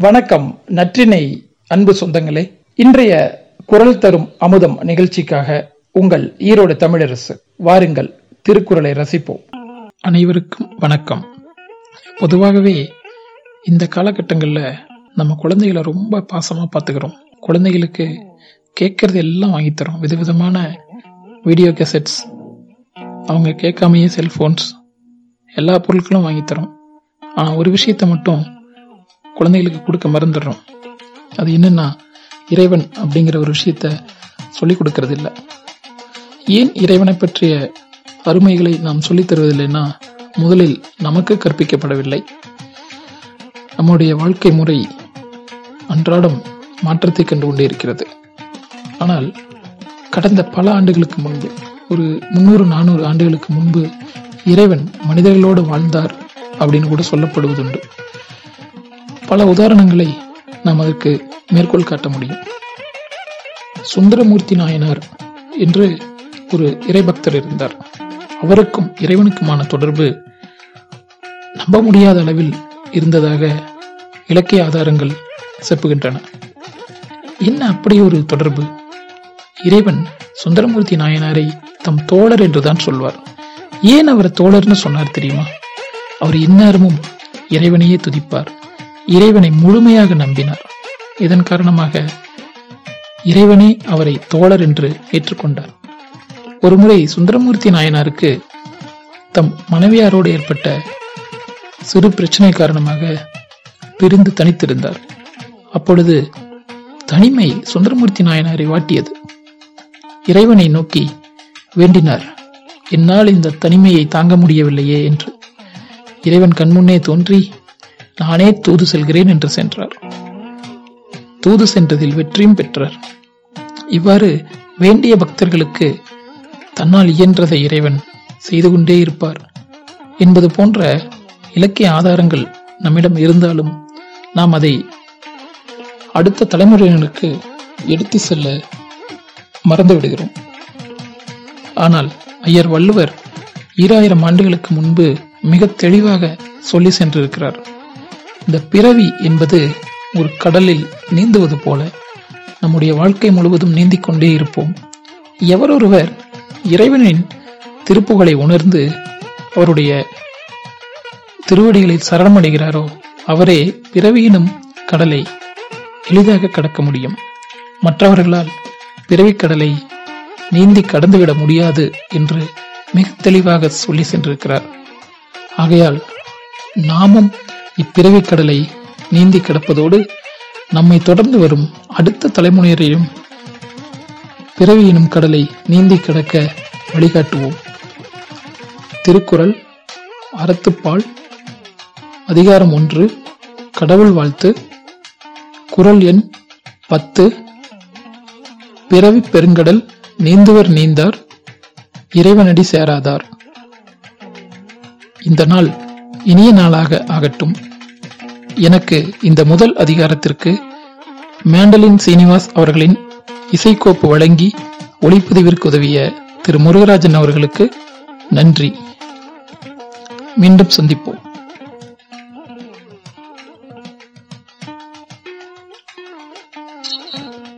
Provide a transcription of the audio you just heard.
வணக்கம் நற்றினை அன்பு சொந்தங்களே. இன்றைய குரல் தரும் அமுதம் நிகழ்ச்சிக்காக உங்கள் ஈரோடு தமிழரசு வாருங்கள் திருக்குறளை ரசிப்போம். அனைவருக்கும் வணக்கம். பொதுவாகவே இந்த காலகட்டங்களில் நம்ம குழந்தைகளை ரொம்ப பாசமாக பார்த்துக்கிறோம். குழந்தைகளுக்கு கேட்கறது எல்லாம் வாங்கித் தரோம். விதவிதமான வீடியோ கேசட்ஸ் அவங்க கேட்காமையே செல்ஃபோன்ஸ் எல்லா பொருட்களும் வாங்கித்தரோம் ஆனால் ஒரு விஷயத்தை மட்டும் குழந்தைகளுக்கு கொடுக்க மறந்துடுறோம். அது என்னன்னா இறைவன் அப்படிங்கிற ஒரு விஷயத்த சொல்லிக் கொடுக்கறது இல்லை ஏன் இறைவனை பற்றிய அருமைகளை நாம் சொல்லித் தருவதில்லைன்னா முதலில் நமக்கு கற்பிக்கப்படவில்லை. நம்முடைய வாழ்க்கை முறை அன்றாடம் மாற்றத்தை கண்டு கொண்டே இருக்கிறது. ஆனால் கடந்த பல ஆண்டுகளுக்கு முன்பு ஒரு முன்னூறு நானூறு ஆண்டுகளுக்கு முன்பு இறைவன் மனிதர்களோடு வாழ்ந்தார் அப்படின்னு கூட சொல்லப்படுவதுண்டு. பல உதாரணங்களை நாம் அதற்கு மேற்கோள் காட்ட முடியும். சுந்தரமூர்த்தி நாயனார் என்று ஒரு இறைபக்தர் இருந்தார். அவருக்கும் இறைவனுக்குமான தொடர்பு நம்ப முடியாத அளவில் இருந்ததாக இலக்கிய ஆதாரங்கள் செப்புகின்றன. என்ன அப்படி ஒரு தொடர்பு? இறைவன் சுந்தரமூர்த்தி நாயனாரை தம் தோழர் என்றுதான் சொல்வார். ஏன் அவர் தோழர்னு சொன்னார் தெரியுமா? அவர் இந்நேரமும் இறைவனையே துதிப்பார். இறைவனை முழுமையாக நம்பினார். இதன் காரணமாக இறைவனே அவரை தோழர் என்று ஏற்றுக்கொண்டார். ஒருமுறை சுந்தரமூர்த்தி நாயனாருக்கு தம் மனைவியாரோடு ஏற்பட்ட சிறு பிரச்சனை காரணமாக பிரிந்து தனித்திருந்தார். அப்பொழுது தனிமை சுந்தரமூர்த்தி நாயனாரை வாட்டியது. இறைவனை நோக்கி வேண்டினார் என்னால் இந்த தனிமையை தாங்க முடியவில்லையே என்று இறைவன் கண்முன்னே தோன்றி நானே தூது செல்கிறேன் என்று சென்றார். தூது சென்றதில் வெற்றியும் பெற்றார். இவ்வாறு வேண்டிய பக்தர்களுக்கு தன்னால் இயன்றதை இறைவன் செய்து கொண்டே இருப்பார் என்பது போன்ற இலக்கிய ஆதாரங்கள் நம்மிடம் இருந்தாலும் நாம் அதை அடுத்த தலைமுறையினருக்கு எடுத்து செல்ல மறந்து விடுகிறோம். ஆனால் ஐயர் வள்ளுவர் ஈராயிரம் ஆண்டுகளுக்கு முன்பு மிக தெளிவாக சொல்லி சென்றிருக்கிறார். இந்த பிறவி என்பது ஒரு கடலில் நீந்துவது போல நம்முடைய வாழ்க்கை முழுவதும் நீந்திக் கொண்டே இருப்போம். எவரொருவர் இறைவனின் திருப்புகளை உணர்ந்து அவருடைய திருவடிகளில் சரணமடைகிறாரோ அவரே பிறவியினும் கடலை எளிதாக கடக்க முடியும். மற்றவர்களால் பிறவி கடலை நீந்தி கடந்துவிட முடியாது என்று மிக தெளிவாக சொல்லி சென்றிருக்கிறார். ஆகையால் நாமும் இப்பிறவி கடலை நீந்தி கிடப்பதோடு நம்மை தொடர்ந்து வரும் அடுத்த தலைமுறையரையும் பிறவி எனும் கடலை நீந்தி கிடக்க வழிகாட்டுவோம். திருக்குறள் அறத்துப்பால் அதிகாரம் ஒன்று கடவுள் வாழ்த்து குரல் எண் பத்து பிறவி பெருங்கடல் நீந்துவர் நீந்தார் இறைவனடி சேராதார். இந்த நாள் இனிய நாளாக ஆகட்டும். எனக்கு இந்த முதல் அதிகாரத்திற்கு மேண்டலின் சீனிவாஸ் அவர்களின் இசைக்கோப்பு வழங்கி ஒளிப்பதிவிற்கு உதவிய திரு முருகராஜன் அவர்களுக்கு நன்றி. மீண்டும் சந்திப்போம்.